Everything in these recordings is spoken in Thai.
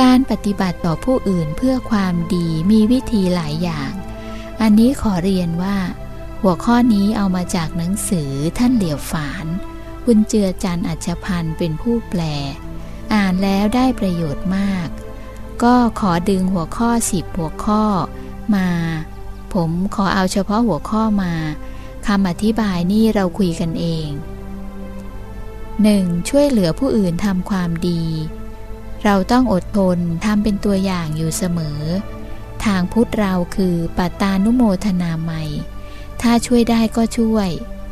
การปฏิบัติต่อผู้อื่นเพื่อความดีมีวิธีหลายอย่าง อันนี้ขอเรียนว่า หัวข้อนี้เอามาจากหนังสือท่านเหลียวฝาน บุญเจือจันอัจพันธ์เป็นผู้แปล อ่านแล้วได้ประโยชน์มาก ก็ขอดึงหัวข้อสิบหัวข้อมา ผมขอเอาเฉพาะหัวข้อมาคำอธิบายนี่เราคุยกันเอง 1. ช่วยเหลือผู้อื่นทำความดี เราต้องอดทนทำเป็นตัวอย่างอยู่เสมอ ทางพุทธเราคือปัตตานุโมทนาใหม่ ถ้าช่วยได้ก็ช่วย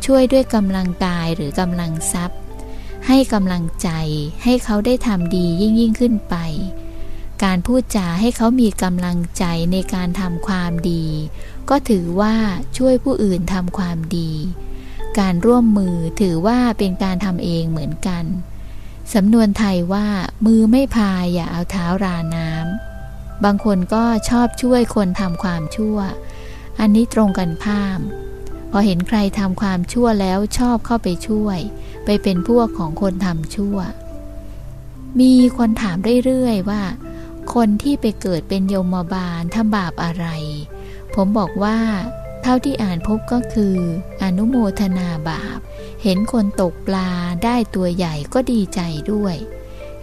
ช่วยด้วยกำลังกายหรือกำลังทรัพย์ ให้กำลังใจให้เขาได้ทำดียิ่งยิ่งขึ้นไป การพูดจาให้เขามีกำลังใจในการทำความดี ก็ถือว่าช่วยผู้อื่นทำความดี การร่วมมือถือว่าเป็นการทำเองเหมือนกัน สำนวนไทยว่ามือไม่พายอย่าเอาเท้าราน้ำบางคนก็ชอบช่วยคนทำความชั่ว อันนี้ตรงกันข้าม พอเห็นใครทำความชั่วแล้วชอบเข้าไปช่วย ไปเป็นพวกของคนทำชั่ว มีคนถามเรื่อยๆว่า คนที่ไปเกิดเป็นโยมบาลทำบาปอะไร ผมบอกว่า เท่าที่อ่านพบก็คือ อนุโมทนาบาป เห็นคนตกปลาได้ตัวใหญ่ก็ดีใจด้วย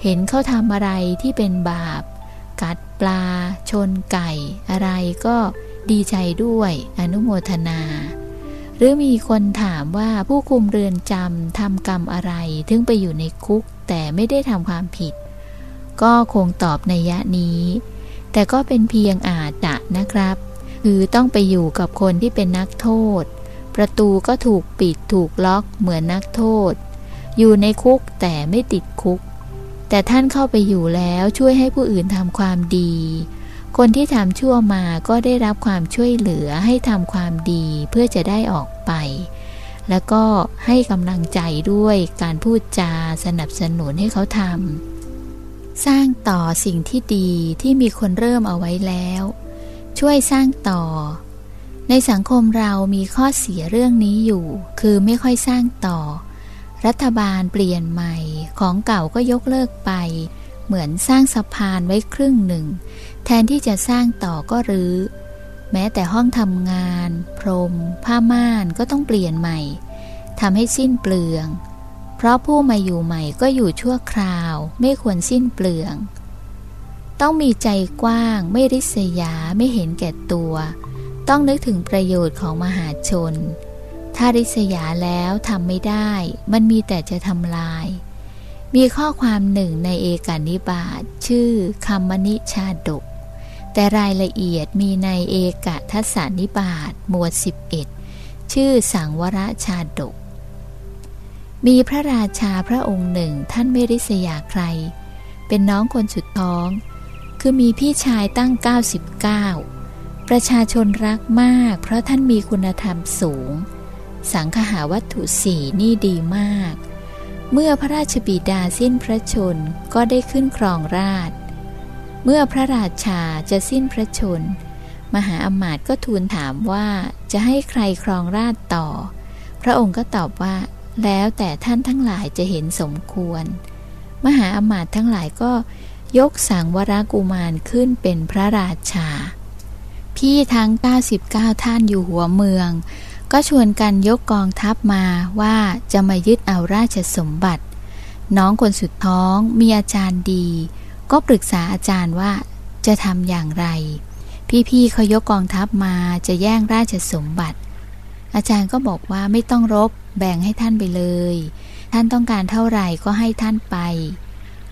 เห็นเขาทำอะไรที่เป็นบาป กัดปลา ชนไก่ อะไรก็ดีใจด้วย อนุโมทนา หรือมีคนถามว่าผู้คุมเรือนจำทำกรรมอะไรถึงไปอยู่ในคุก แต่ไม่ได้ทำความผิด ก็คงตอบในยะนี้ แต่ก็เป็นเพียงอาจจะนะครับ คือต้องไปอยู่กับคนที่เป็นนักโทษ ประตูก็ถูกปิดถูกล็อกเหมือนนักโทษ อยู่ในคุกแต่ไม่ติดคุก แต่ท่านเข้าไปอยู่แล้วช่วยให้ผู้อื่นทำความดี คนที่ทำชั่วมาก็ได้รับความช่วยเหลือให้ทำความดีเพื่อจะได้ออกไป แล้วก็ให้กำลังใจด้วยการพูดจาสนับสนุนให้เขาทำสร้างต่อสิ่งที่ดีที่มีคนเริ่มเอาไว้แล้ว ช่วยสร้างต่อ ในสังคมเรามีข้อเสียเรื่องนี้อยู่ คือไม่ค่อยสร้างต่อ รัฐบาลเปลี่ยนใหม่ของเก่าก็ยกเลิกไป เหมือนสร้างสะพานไว้ครึ่งหนึ่ง แทนที่จะสร้างต่อก็รื้อ แม้แต่ห้องทำงาน พรม ผ้าม่านก็ต้องเปลี่ยนใหม่ทำให้สิ้นเปลือง เพราะผู้มาอยู่ใหม่ก็อยู่ชั่วคราว ไม่ควรสิ้นเปลือง ต้องมีใจกว้างไม่ริษยาไม่เห็นแก่ตัว ต้องนึกถึงประโยชน์ของมหาชน ถ้าริษยาแล้วทำไม่ได้ มันมีแต่จะทำลาย มีข้อความหนึ่งในเอกานิบาตชื่อคำมนิชาดก แต่รายละเอียดมีในเอกทัศานิบาตหมวด 11 ชื่อสังวรชาดก มีพระราชาพระองค์หนึ่งท่านไม่ริษยาใคร เป็นน้องคนสุดท้อง คือมีพี่ชายตั้ง 99 ประชาชนรักมาก เพราะท่านมีคุณธรรมสูง สังคหาวัตถุสี่นี่ดีมาก เมื่อพระราชบิดาสิ้นพระชนก็ได้ขึ้นครองราช เมื่อพระราชาจะสิ้นพระชน มหาอมาตย์ก็ทูลถามว่าจะให้ใครครองราชต่อ พระองค์ก็ตอบว่า แล้วแต่ท่านทั้งหลายจะเห็นสมควร มหาอมาตย์ทั้งหลายก็ ยกสังวรกุมารขึ้นเป็นพระราชา พี่ทั้ง 99 ท่านอยู่หัวเมือง ก็ชวนกันยกกองทัพมาว่าจะมายึดเอาราชสมบัติ น้องคนสุดท้องมีอาจารย์ดี ก็ปรึกษาอาจารย์ว่าจะทำอย่างไร พี่ๆเขายกกองทัพมาจะแย่งราชสมบัติ อาจารย์ก็บอกว่าไม่ต้องรบแบ่งให้ท่านไปเลย ท่านต้องการเท่าไหร่ก็ให้ท่านไป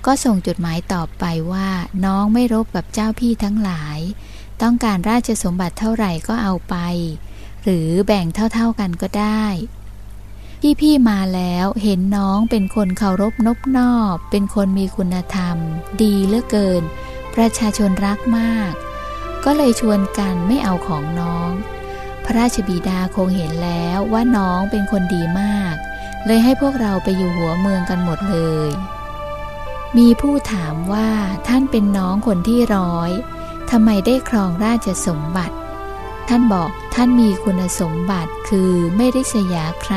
ก็ส่งจดหมายตอบไปว่าน้องไม่รบกับเจ้าพี่ทั้งหลาย ต้องการราชสมบัติเท่าไหร่ก็เอาไป หรือแบ่งเท่าๆกันก็ได้พี่พี่มาแล้วเห็นน้องเป็นคนเคารพนบนอบ เป็นคนมีคุณธรรม ดีเหลือเกิน ประชาชนรักมาก ก็เลยชวนกันไม่เอาของน้อง พระราชบิดาคงเห็นแล้วว่าน้องเป็นคนดีมาก เลยให้พวกเราไปอยู่หัวเมืองกันหมดเลย มีผู้ถามว่าท่านเป็นน้องคนที่ร้อยทำไมได้ครองราชสมบัติ ท่านบอกท่านมีคุณสมบัติคือไม่ได้สยาใคร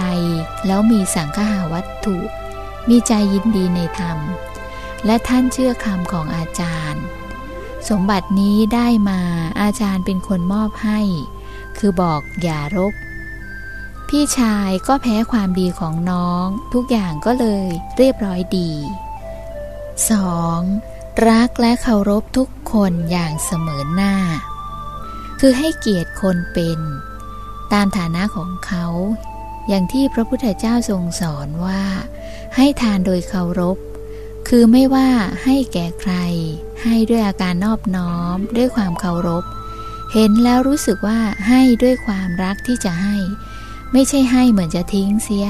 แล้วมีสังฆาวัตถุ มีใจยินดีในธรรม และท่านเชื่อคำของอาจารย์ สมบัตินี้ได้มาอาจารย์เป็นคนมอบให้ คือบอกอย่ารบพี่ชายก็แพ้ความดีของน้อง ทุกอย่างก็เลยเรียบร้อยดี 2. รักและเคารพทุกคนอย่างเสมอหน้า คือให้เกียรติคนเป็น ตามฐานะของเขา อย่างที่พระพุทธเจ้าทรงสอนว่า ให้ทานโดยเคารพ คือไม่ว่าให้แก่ใคร ให้ด้วยอาการนอบน้อมด้วยความเคารพ เห็นแล้วรู้สึกว่าให้ด้วยความรักที่จะให้ ไม่ใช่ให้เหมือนจะทิ้งเสีย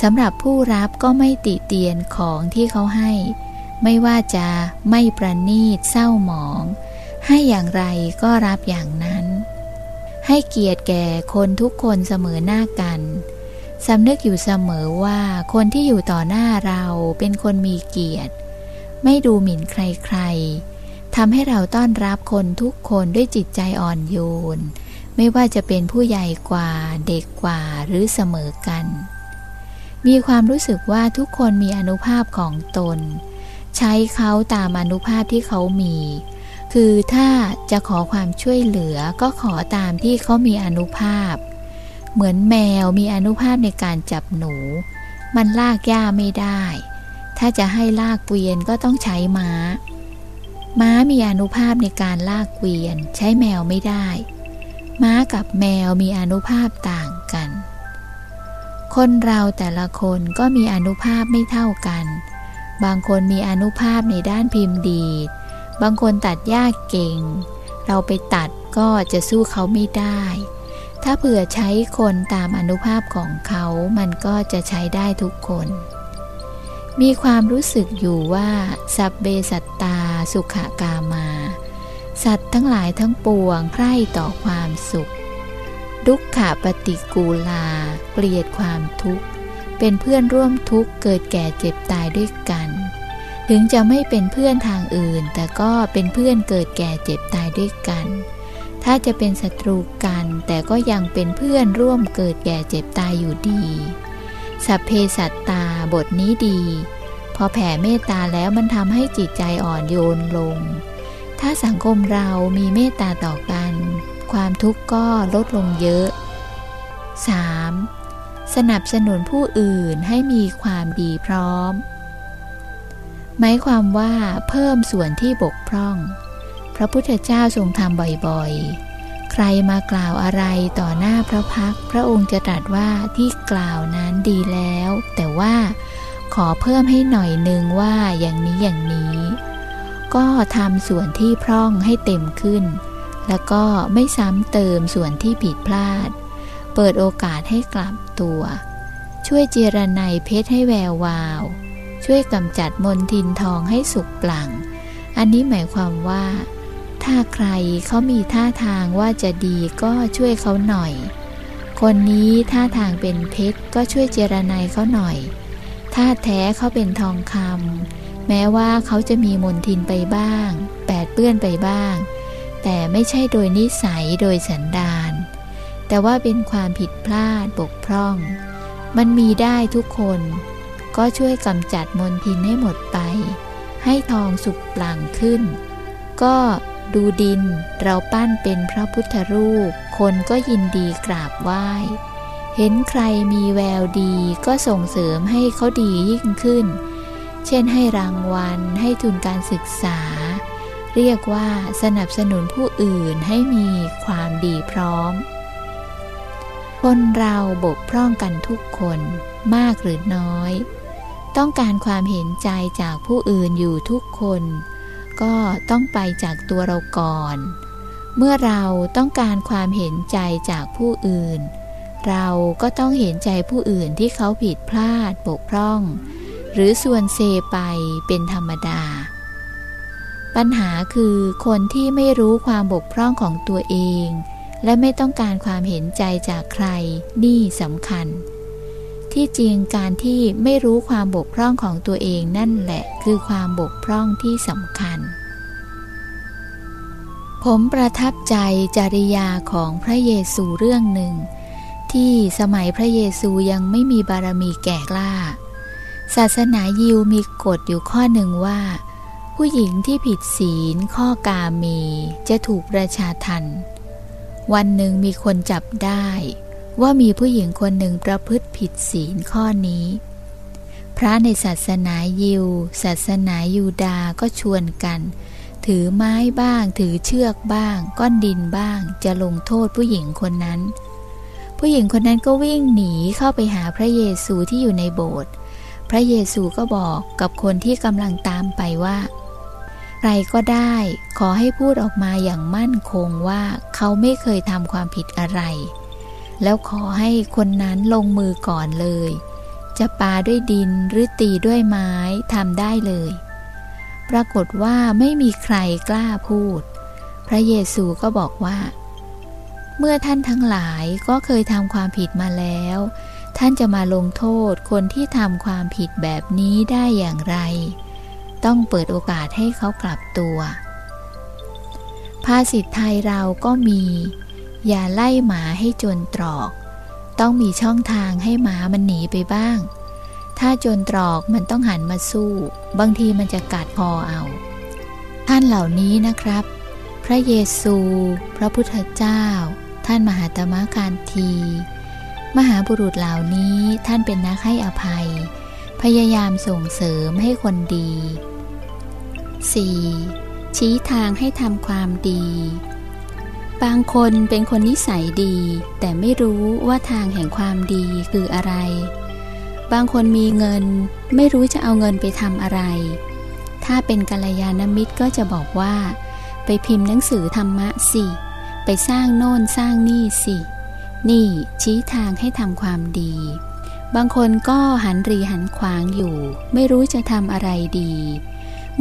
สำหรับผู้รับก็ไม่ติเตียนของที่เขาให้ ไม่ว่าจะไม่ประนีตเศร้าหมอง ให้อย่างไรก็รับอย่างนั้น ให้เกียรติแก่คนทุกคนเสมอหน้ากันสำนึกอยู่เสมอว่าคนที่อยู่ต่อหน้าเราเป็นคนมีเกียรติ ไม่ดูหมิ่นใครๆทำให้เราต้อนรับคนทุกคนด้วยจิตใจอ่อนโยน ไม่ว่าจะเป็นผู้ใหญ่กว่าเด็กกว่าหรือเสมอกัน มีความรู้สึกว่าทุกคนมีอนุภาพของตน ใช้เขาตามอนุภาพที่เขามี คือถ้าจะขอความช่วยเหลือก็ขอตามที่เขามีอนุภาพ เหมือนแมวมีอนุภาพในการจับหนู มันลากหญ้าไม่ได้ ถ้าจะให้ลากเกวียนก็ต้องใช้ม้า ม้ามีอนุภาพในการลากเกวียน ใช้แมวไม่ได้ ม้ากับแมวมีอนุภาพต่างกัน คนเราแต่ละคนก็มีอนุภาพไม่เท่ากัน บางคนมีอนุภาพในด้านพิมพ์ดีด บางคนตัดหญ้าเก่ง เราไปตัดก็จะสู้เขาไม่ได้ ถ้าเผื่อใช้คนตามอนุภาพของเขา มันก็จะใช้ได้ทุกคน มีความรู้สึกอยู่ว่า สัพเบสัตตาสุขากามา สัตว์ทั้งหลายทั้งปวงใคร่ต่อความสุข ดุขะปฏิกูลา เกลียดความทุกข์ เป็นเพื่อนร่วมทุกข์เกิดแก่เจ็บตายด้วยกัน ถึงจะไม่เป็นเพื่อนทางอื่น แต่ก็เป็นเพื่อนเกิดแก่เจ็บตายด้วยกัน ถ้าจะเป็นศัตรูกัน แต่ก็ยังเป็นเพื่อนร่วมเกิดแก่เจ็บตายอยู่ดี สัพเพสัตตาบทนี้ดี พอแผ่เมตตาแล้วมันทำให้จิตใจอ่อนโยนลง ถ้าสังคมเรามีเมตตาต่อกัน ความทุกข์ก็ลดลงเยอะ 3. สนับสนุนผู้อื่นให้มีความดีพร้อม หมายความว่าเพิ่มส่วนที่บกพร่อง พระพุทธเจ้าทรงทำบ่อยๆ ใครมากล่าวอะไรต่อหน้าพระพัก พระองค์จะตรัสว่าที่กล่าวนั้นดีแล้ว แต่ว่าขอเพิ่มให้หน่อยนึงว่าอย่างนี้อย่างนี้ ก็ทำส่วนที่พร่องให้เต็มขึ้น แล้วก็ไม่ซ้ำเติมส่วนที่ผิดพลาด เปิดโอกาสให้กลับ ตัว ช่วยเจรไนเพชรให้แวววาว ช่วยกำจัดมนทินทองให้สุกปลั่ง อันนี้หมายความว่า ถ้าใครเขามีท่าทางว่าจะดีก็ช่วยเขาหน่อย คนนี้ท่าทางเป็นเพชรก็ช่วยเจรไนเขาหน่อย ถ้าแท้เขาเป็นทองคำแม้ว่าเขาจะมีมนทินไปบ้าง แปดเปื้อนไปบ้าง แต่ไม่ใช่โดยนิสัยโดยสันดาน แต่ว่าเป็นความผิดพลาดบกพร่อง มันมีได้ทุกคน ก็ช่วยกำจัดมนทินให้หมดไป ให้ทองสุกปลั่งขึ้น ก็ดูดินเราปั้นเป็นพระพุทธรูป คนก็ยินดีกราบไหว้ เห็นใครมีแววดีก็ส่งเสริมให้เขาดียิ่งขึ้น เช่นให้รางวัล ให้ทุนการศึกษา เรียกว่าสนับสนุนผู้อื่นให้มีความดีพร้อม คนเราบกพร่องกันทุกคนมากหรือน้อย ต้องการความเห็นใจจากผู้อื่นอยู่ทุกคน ก็ต้องไปจากตัวเราก่อน เมื่อเราต้องการความเห็นใจจากผู้อื่น เราก็ต้องเห็นใจผู้อื่นที่เขาผิดพลาดบกพร่อง หรือส่วนเซไปเป็นธรรมดา ปัญหาคือคนที่ไม่รู้ความบกพร่องของตัวเอง และไม่ต้องการความเห็นใจจากใครนี่สำคัญ ที่จริงการที่ไม่รู้ความบกพร่องของตัวเองนั่นแหละคือความบกพร่องที่สำคัญ ผมประทับใจจริยาของพระเยซูเรื่องหนึ่ง ที่สมัยพระเยซูยังไม่มีบารมีแก่กล้า ศาสนายิวมีกฎอยู่ข้อหนึ่งว่า ผู้หญิงที่ผิดศีลข้อกาเมจะถูกประชาทัน วันหนึ่งมีคนจับได้ ว่ามีผู้หญิงคนหนึ่งประพฤติผิดศีลข้อนี้ พระในศาสนายิว ศาสนายูดาก็ชวนกัน ถือไม้บ้าง ถือเชือกบ้าง ก้อนดินบ้าง จะลงโทษผู้หญิงคนนั้น ผู้หญิงคนนั้นก็วิ่งหนีเข้าไปหาพระเยซูที่อยู่ในโบสถ์พระเยซูก็บอกกับคนที่กำลังตามไปว่า ใครก็ได้ ขอให้พูดออกมาอย่างมั่นคงว่าเขาไม่เคยทำความผิดอะไร แล้วขอให้คนนั้นลงมือก่อนเลย จะปาด้วยดินหรือตีด้วยไม้ทำได้เลย ปรากฏว่าไม่มีใครกล้าพูด พระเยซูก็บอกว่า เมื่อท่านทั้งหลายก็เคยทำความผิดมาแล้ว ท่านจะมาลงโทษคนที่ทำความผิดแบบนี้ได้อย่างไร ต้องเปิดโอกาสให้เขากลับตัว ภาษิตไทยเราก็มี อย่าไล่หมาให้จนตรอก ต้องมีช่องทางให้หมามันหนีไปบ้าง ถ้าจนตรอกมันต้องหันมาสู้ บางทีมันจะกัดพอเอา ท่านเหล่านี้นะครับ พระเยซู พระพุทธเจ้า ท่านมหาตมะการที มหาบุรุษเหล่านี้ท่านเป็นนักให้อภัยพยายามส่งเสริมให้คนดี 4. ชี้ทางให้ทำความดี บางคนเป็นคนนิสัยดี แต่ไม่รู้ว่าทางแห่งความดีคืออะไร บางคนมีเงิน ไม่รู้จะเอาเงินไปทำอะไร ถ้าเป็นกัลยาณมิตรก็จะบอกว่า ไปพิมพ์หนังสือธรรมะสิ ไปสร้างโน่นสร้างนี่สิ นี่ชี้ทางให้ทำความดี บางคนก็หันรีหันขวางอยู่ ไม่รู้จะทำอะไรดี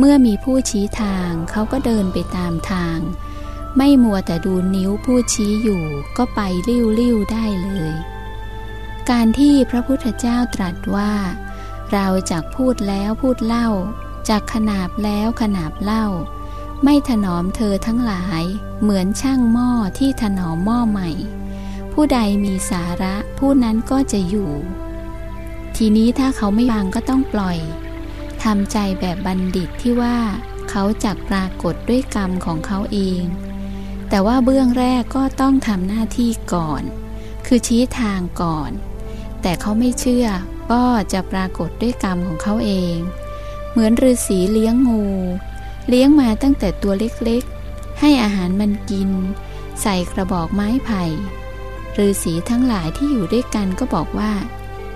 เมื่อมีผู้ชี้ทางเขาก็เดินไปตามทาง ไม่มัวแต่ดูนิ้วผู้ชี้อยู่ก็ไปลิ้วลิ้วได้เลย การที่พระพุทธเจ้าตรัสว่า เราจากพูดแล้วพูดเล่า จากขนาบแล้วขนาบเล่า ไม่ถนอมเธอทั้งหลาย เหมือนช่างหม้อที่ถนอมหม้อใหม่ ผู้ใดมีสาระผู้นั้นก็จะอยู่ ทีนี้ถ้าเขาไม่ฟังก็ต้องปล่อย ทำใจแบบบัณฑิตที่ว่าเขาจักปรากฏด้วยกรรมของเขาเอง แต่ว่าเบื้องแรกก็ต้องทำหน้าที่ก่อน คือชี้ทางก่อน แต่เขาไม่เชื่อก็จะปรากฏด้วยกรรมของเขาเอง เหมือนฤาษีเลี้ยงงู เลี้ยงมาตั้งแต่ตัวเล็กๆ ให้อาหารมันกิน ใส่กระบอกไม้ไผ่ฤาษีทั้งหลายที่อยู่ด้วยกันก็บอกว่า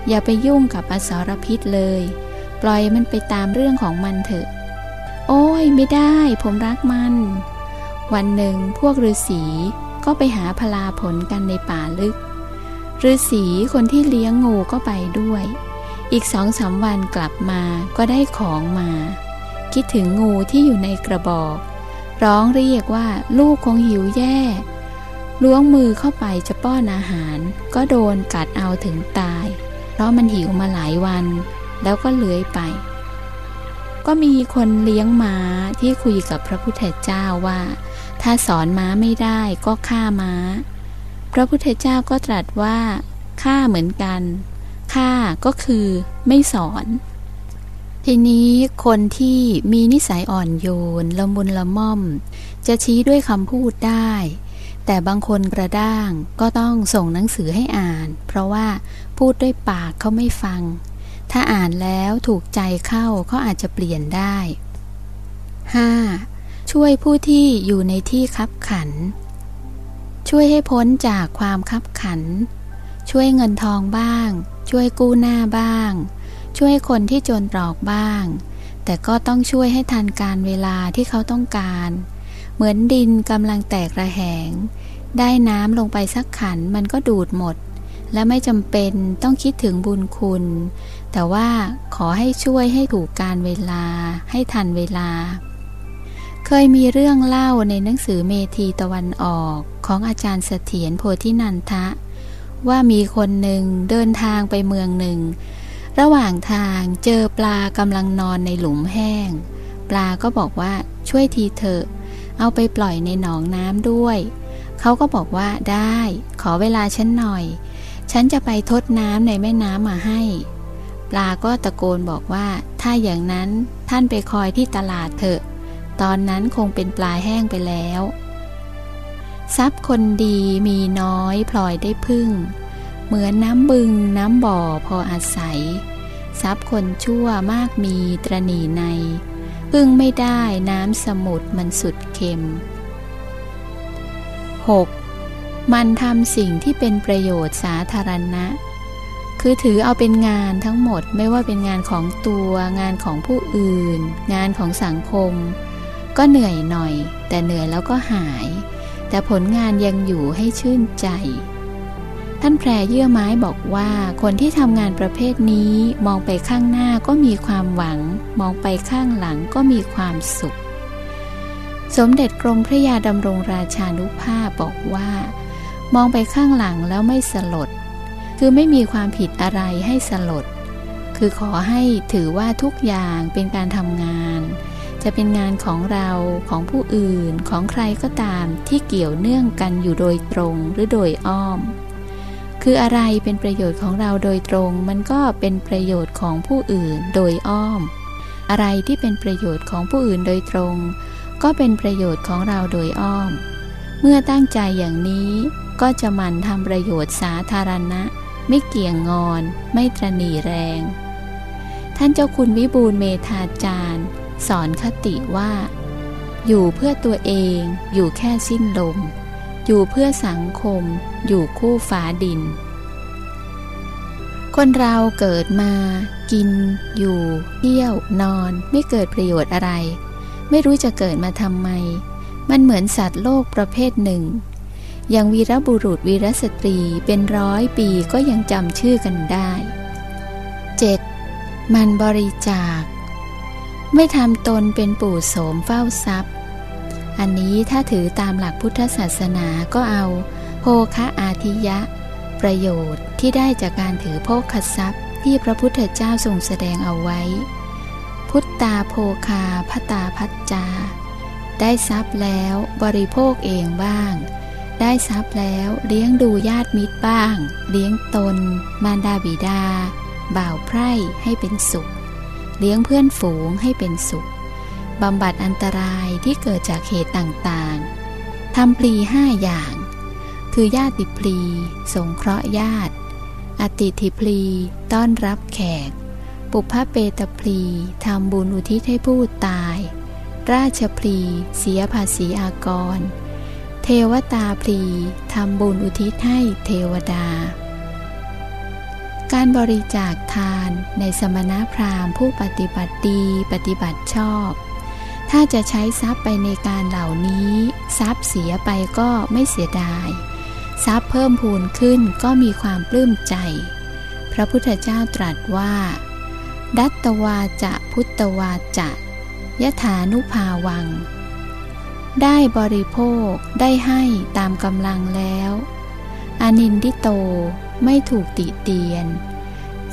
อย่าไปยุ่งกับอสรพิษเลย ปล่อยมันไปตามเรื่องของมันเถอะ โอ้ยไม่ได้ ผมรักมัน วันหนึ่งพวกฤาษีก็ไปหาพลาผลกันในป่าลึกฤาษีคนที่เลี้ยงงูก็ไปด้วย อีกสองสาวันกลับมาก็ได้ของมา คิดถึงงูที่อยู่ในกระบอก ร้องเรียกว่าลูกคงหิวแย่ ล้วงมือเข้าไปจะป้อนอาหาร ก็โดนกัดเอาถึงตาย เพราะมันหิวมาหลายวัน แล้วก็เลื้อยไป ก็มีคนเลี้ยงม้าที่คุยกับพระพุทธเจ้าว่า ถ้าสอนม้าไม่ได้ก็ฆ่าม้า พระพุทธเจ้าก็ตรัสว่าฆ่าเหมือนกันฆ่าก็คือไม่สอน ทีนี้คนที่มีนิสัยอ่อนโยนละมุนละม่อม จะชี้ด้วยคำพูดได้ แต่บางคนกระด้างก็ต้องส่งหนังสือให้อ่าน เพราะว่าพูดด้วยปากเขาไม่ฟัง ถ้าอ่านแล้วถูกใจเข้าเขาอาจจะเปลี่ยนได้ 5. ช่วยผู้ที่อยู่ในที่คับขัน ช่วยให้พ้นจากความคับขัน ช่วยเงินทองบ้าง ช่วยกู้หน้าบ้าง ช่วยคนที่จนตรอกบ้าง แต่ก็ต้องช่วยให้ทันการเวลาที่เขาต้องการ เหมือนดินกำลังแตกระแหง ได้น้ำลงไปสักขันมันก็ดูดหมดและไม่จำเป็นต้องคิดถึงบุญคุณ แต่ว่าขอให้ช่วยให้ถูกการเวลาให้ทันเวลา เคยมีเรื่องเล่าในหนังสือเมธีตะวันออกของอาจารย์เสถียรโพธินันทะ ว่ามีคนหนึ่งเดินทางไปเมืองหนึ่ง ระหว่างทางเจอปลากำลังนอนในหลุมแห้ง ปลาก็บอกว่าช่วยทีเถอะ เอาไปปล่อยในหนองน้ำด้วยเขาก็บอกว่าได้ ขอเวลาฉันหน่อย ฉันจะไปทดน้ำในแม่น้ำมาให้ ลาก็ตะโกนบอกว่า ถ้าอย่างนั้นท่านไปคอยที่ตลาดเถอะ ตอนนั้นคงเป็นปลาแห้งไปแล้ว ทรัพย์คนดีมีน้อยพลอยได้พึ่ง เหมือนน้ำบึงน้ำบ่อพออาศัย ทรัพย์คนชั่วมากมีตรณีใน พึ่งไม่ได้น้ำสมุทรมันสุดเค็ม 6. มันทำสิ่งที่เป็นประโยชน์สาธารณะ คือถือเอาเป็นงานทั้งหมดไม่ว่าเป็นงานของตัวงานของผู้อื่น งานของสังคม ก็เหนื่อยหน่อย แต่เหนื่อยแล้วก็หาย แต่ผลงานยังอยู่ให้ชื่นใจ ท่านแพรเยื่อไม้บอกว่าคนที่ทำงานประเภทนี้มองไปข้างหน้าก็มีความหวัง มองไปข้างหลังก็มีความสุข สมเด็จกรมพระยาดำรงราชานุภาพบอกว่า มองไปข้างหลังแล้วไม่สลด คือไม่มีความผิดอะไรให้สลด คือขอให้ถือว่าทุกอย่างเป็นการทำงาน จะเป็นงานของเราของผู้อื่นของใครก็ตามที่เกี่ยวเนื่องกันอยู่โดยตรงหรือโดยอ้อม คืออะไรเป็นประโยชน์ของเราโดยตรง มันก็เป็นประโยชน์ของผู้อื่นโดยอ้อม อะไรที่เป็นประโยชน์ของผู้อื่นโดยตรง ก็เป็นประโยชน์ของเราโดยอ้อม เมื่อตั้งใจอย่างนี้ก็จะมันทำประโยชน์สาธารณะ ไม่เกี่ยงงอน ไม่ตรณีแรง ท่านเจ้าคุณวิบูลเมธาจารย์ สอนคติว่า อยู่เพื่อตัวเอง อยู่แค่สิ้นลม อยู่เพื่อสังคม อยู่คู่ฟ้าดิน คนเราเกิดมา กิน อยู่ เที่ยว นอน ไม่เกิดประโยชน์อะไร ไม่รู้จะเกิดมาทำไม มันเหมือนสัตว์โลกประเภทหนึ่ง อย่างวีรบุรุษวีรสตรีเป็นร้อยปีก็ยังจำชื่อกันได้ 7. มันบริจาค ไม่ทำตนเป็นปู่โสมเฝ้าทรัพย์ อันนี้ถ้าถือตามหลักพุทธศาสนาก็เอาโภคะอาทิยะ ประโยชน์ที่ได้จากการถือโภคทรัพย์ที่พระพุทธเจ้าทรงแสดงเอาไว้ พุทตาโภคาพตาพัจจา ได้ทรัพย์แล้วบริโภคเองบ้าง ได้ทรัพย์แล้วเลี้ยงดูญาติมิตรบ้าง เลี้ยงตน มารดาบิดา บ่าวไพร่ให้เป็นสุข เลี้ยงเพื่อนฝูงให้เป็นสุขบำบัดอันตรายที่เกิดจากเหตุต่างๆทำปลีห้าอย่าง คือญาติพลีสงเคราะห์ญาติ อติทิพลีต้อนรับแขก ปุพพเปตพลีทำบุญอุทิศให้ผู้ตาย ราชพลีเสียภาษีอากร เทวตาพลีทำบุญอุทิศให้เทวดา การบริจาคทานในสมณพราหมณ์ผู้ปฏิบัติดีปฏิบัติชอบ ถ้าจะใช้ทรัพย์ไปในการเหล่านี้ ทรัพย์เสียไปก็ไม่เสียดาย ทรัพย์เพิ่มพูนขึ้นก็มีความปลื้มใจ พระพุทธเจ้าตรัสว่า ดัตตวาจะพุตตวาจะยถานุภาวัง ได้บริโภคได้ให้ตามกำลังแล้วอานินทิโตไม่ถูกติเตียน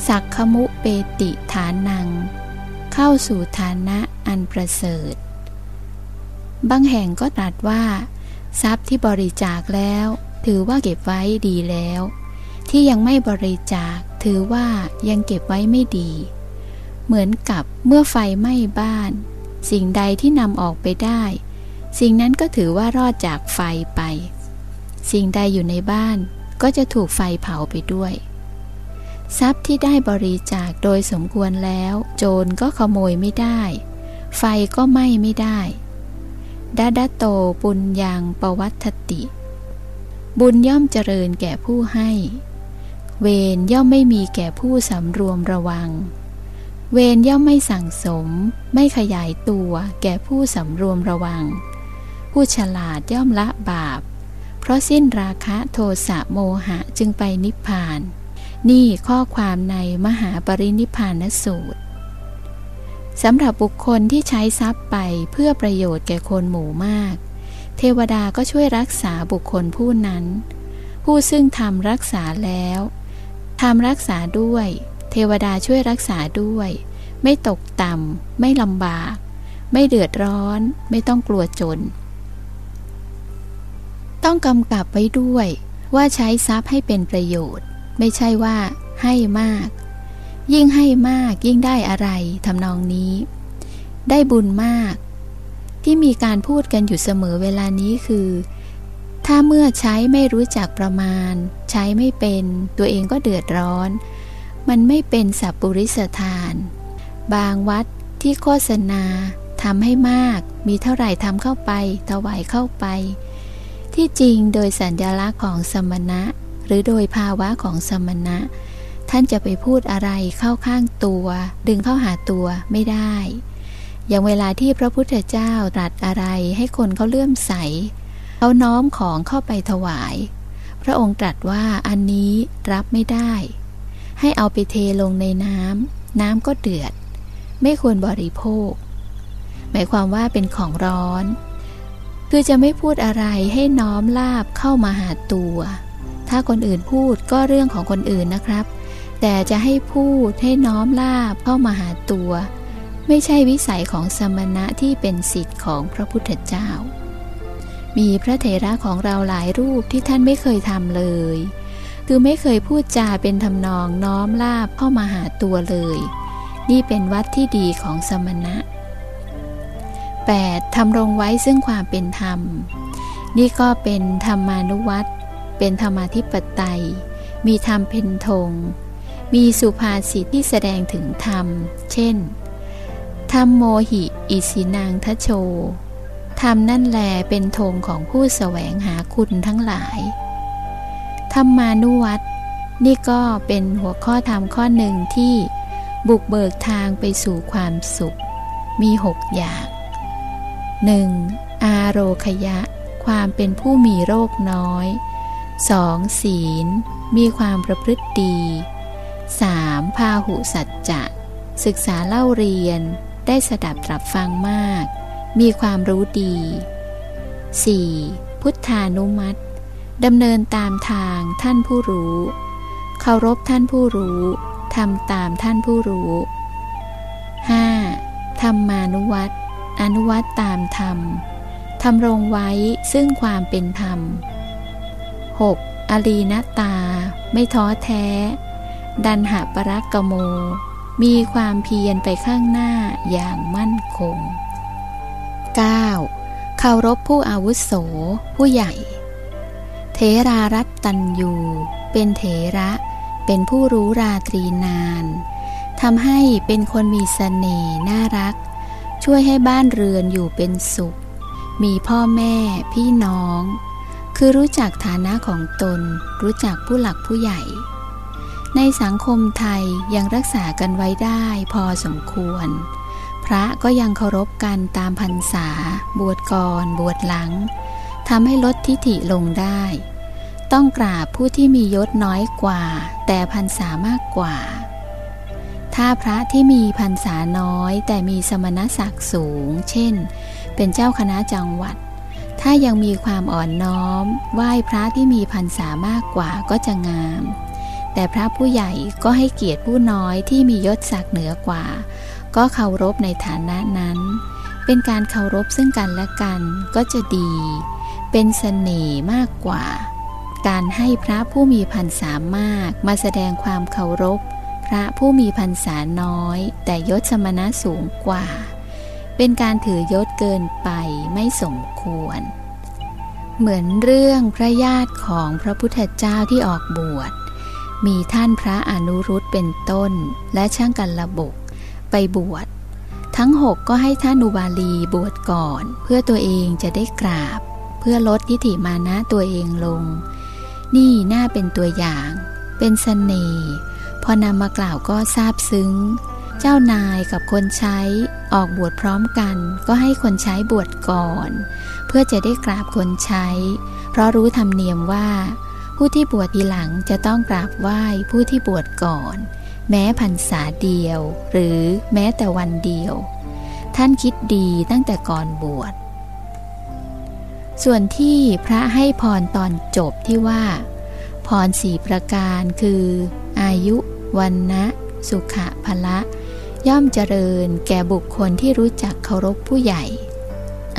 สักขมุเปติฐานัง เข้าสู่ฐานะอันประเสริฐ บางแห่งก็ตรัสว่า ทรัพย์ที่บริจาคแล้ว ถือว่าเก็บไว้ดีแล้ว ที่ยังไม่บริจาคถือว่ายังเก็บไว้ไม่ดี เหมือนกับเมื่อไฟไหม้บ้าน สิ่งใดที่นำออกไปได้ สิ่งนั้นก็ถือว่ารอดจากไฟไป สิ่งใดอยู่ในบ้านก็จะถูกไฟเผาไปด้วย ทรัพย์ที่ได้บริจาคโดยสมควรแล้ว โจรก็ขโมยไม่ได้ ไฟก็ไหม้ไม่ได้ดาดโตปุญญังปวัตติ บุญย่อมเจริญแก่ผู้ให้ เวรย่อมไม่มีแก่ผู้สำรวมระวัง เวรย่อมไม่สั่งสม ไม่ขยายตัวแก่ผู้สำรวมระวัง ผู้ฉลาดย่อมละบาป เพราะสิ้นราคะโทสะโมหะจึงไปนิพพาน นี่ข้อความในมหาปรินิพพานสูตรสำหรับบุคคลที่ใช้ทรัพย์ไปเพื่อประโยชน์แก่คนหมู่มาก เทวดาก็ช่วยรักษาบุคคลผู้นั้น ผู้ซึ่งทำรักษาแล้วทำรักษาด้วย เทวดาช่วยรักษาด้วย ไม่ตกต่ำไม่ลำบาก ไม่เดือดร้อน ไม่ต้องกลัวจน ต้องกำกับไว้ด้วย ว่าใช้ทรัพย์ให้เป็นประโยชน์ ไม่ใช่ว่าให้มาก ยิ่งให้มากยิ่งได้อะไรทำนองนี้ ได้บุญมาก ที่มีการพูดกันอยู่เสมอเวลานี้คือ ถ้าเมื่อใช้ไม่รู้จักประมาณ ใช้ไม่เป็นตัวเองก็เดือดร้อน มันไม่เป็นสัพปุริสทาน บางวัดที่โฆษณาทำให้มาก มีเท่าไหร่ทำเข้าไปถวายเข้าไป ที่จริงโดยสัญญลักษณ์ของสมณะ หรือโดยภาวะของสมณะ ท่านจะไปพูดอะไรเข้าข้างตัว ดึงเข้าหาตัวไม่ได้ อย่างเวลาที่พระพุทธเจ้าตรัสอะไรให้คนเขาเลื่อมใสเขาน้อมของเข้าไปถวาย พระองค์ตรัสว่าอันนี้รับไม่ได้ ให้เอาไปเทลงในน้ำน้ำก็เดือด ไม่ควรบริโภค หมายความว่าเป็นของร้อน คือจะไม่พูดอะไรให้น้อมลาบเข้ามาหาตัว ถ้าคนอื่นพูดก็เรื่องของคนอื่นนะครับ แต่จะให้พูดให้น้อมลาบเข้ามาหาตัว ไม่ใช่วิสัยของสมณะที่เป็นสิทธิ์ของพระพุทธเจ้า มีพระเถระของเราหลายรูปที่ท่านไม่เคยทำเลย คือไม่เคยพูดจาเป็นทำนองน้อมลาบเข้ามาหาตัวเลย นี่เป็นวัดที่ดีของสมณะ 8. ทำรงไว้ซึ่งความเป็นธรรม นี่ก็เป็นธรรมานุวัตเป็นธรรมาธิปไตย มีธรรมเป็นธง มีสุภาษิตที่แสดงถึงธรรม เช่น ธรรมโมหิ อิสินางทะโช ธรรมนั่นแลเป็นธงของผู้แสวงหาคุณทั้งหลาย ธรรมานุวัตนี่ก็เป็นหัวข้อธรรมข้อหนึ่งที่บุกเบิกทางไปสู่ความสุข มีหกอย่าง 1. อาโรคยะ ความเป็นผู้มีโรคน้อย 2. ศีล มีความประพฤติดี 3. พาหุสัจจะ ศึกษาเล่าเรียน ได้สดับตรับฟังมาก มีความรู้ดี 4. พุทธานุมัติ ดำเนินตามทางท่านผู้รู้ เคารพท่านผู้รู้ ทำตามท่านผู้รู้ 5. ธรรมานุวัต อนุวัตตามธรรมทำรงไว้ซึ่งความเป็นธรรม 6. อลีนตา ไม่ท้อแท้ ดันหาปรักกโม มีความเพียรไปข้างหน้าอย่างมั่นคง 9. เคารพผู้อาวุโส ผู้ใหญ่ เทรารัตตัญยูเป็นเถระ เป็นผู้รู้ราตรีนานทำให้เป็นคนมีสเสน่ห์น่ารัก ช่วยให้บ้านเรือนอยู่เป็นสุข มีพ่อแม่ พี่น้อง คือรู้จักฐานะของตน รู้จักผู้หลักผู้ใหญ่ ในสังคมไทยยังรักษากันไว้ได้พอสมควร พระก็ยังเคารพกันตามพรรษา บวชก่อน บวชหลังทำให้ลดทิฐิลงได้ ต้องกราบผู้ที่มียศน้อยกว่า แต่พรรษามากกว่า ถ้าพระที่มีพรรษาน้อย แต่มีสมณศักดิ์สูง เช่น เป็นเจ้าคณะจังหวัด ถ้ายังมีความอ่อนน้อม ไหว้พระที่มีพรรษามากกว่าก็จะงาม แต่พระผู้ใหญ่ก็ให้เกียรติผู้น้อยที่มียศศักดิ์เหนือกว่า ก็เคารพในฐานะนั้น เป็นการเคารพซึ่งกันและกันก็จะดี เป็นเสน่ห์มากกว่า การให้พระผู้มีพรรษามากมาแสดงความเคารพ ระผู้มีพรรษาน้อย แต่ยศสมณะสูงกว่า เป็นการถือยศเกินไปไม่สมควร เหมือนเรื่องพระญาติของพระพุทธเจ้าที่ออกบวช มีท่านพระอนุรุตเป็นต้นและช่างกันระบกไปบวช ทั้งหกก็ให้ท่านอุบาลีบวชก่อน เพื่อตัวเองจะได้กราบ เพื่อลดทิฏฐิมานะตัวเองลง นี่น่าเป็นตัวอย่าง เป็นสเสน่ห์ พอนำมากล่าวก็ทราบซึ้ง เจ้านายกับคนใช้ออกบวชพร้อมกัน ก็ให้คนใช้บวชก่อน เพื่อจะได้กราบคนใช้ เพราะรู้ธรรมเนียมว่า ผู้ที่บวชทีหลังจะต้องกราบไหว้ผู้ที่บวชก่อน แม้พรรษาเดียว หรือแม้แต่วันเดียว ท่านคิดดีตั้งแต่ก่อนบวชส่วนที่พระให้พรตอนจบที่ว่า พรสี่ประการคือ อายุ วันนะสุขะพละ ย่อมเจริญแก่บุคคลที่รู้จักเคารพผู้ใหญ่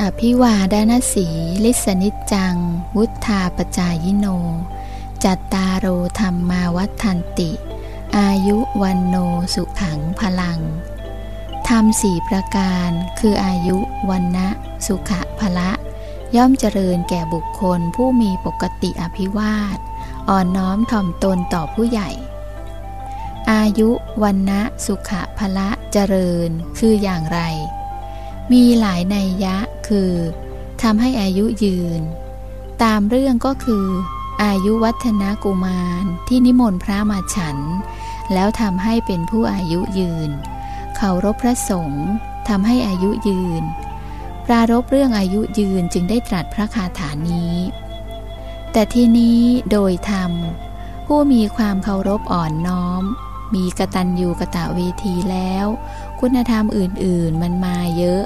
อภิวาดานสี ลิสนิจัง วุธาปจายโน จัตตาโรธรรมาวัฏันติ อายุวันโนสุขังพลังธรรมสี่ประการคืออายุวันนะสุขะพละ ย่อมเจริญแก่บุคคลผู้มีปกติอภิวาท อ่อนน้อมถ่อมตนต่อผู้ใหญ่ อายุวันนะสุขะพละเจริญคืออย่างไร มีหลายนัยยะคือทำให้อายุยืน ตามเรื่องก็คือ อายุวัฒนกุมารที่นิมนต์พระมาฉัน แล้วทำให้เป็นผู้อายุยืนเคารพพระสงฆ์ทำให้อายุยืน ปรารบเรื่องอายุยืนจึงได้ตรัสพระคาถานี้ แต่ที่นี้โดยธรรมผู้มีความเคารพอ่อนน้อม มีกตัญญูกะตะเวทีแล้ว คุณธรรมอื่นๆมันมาเยอะ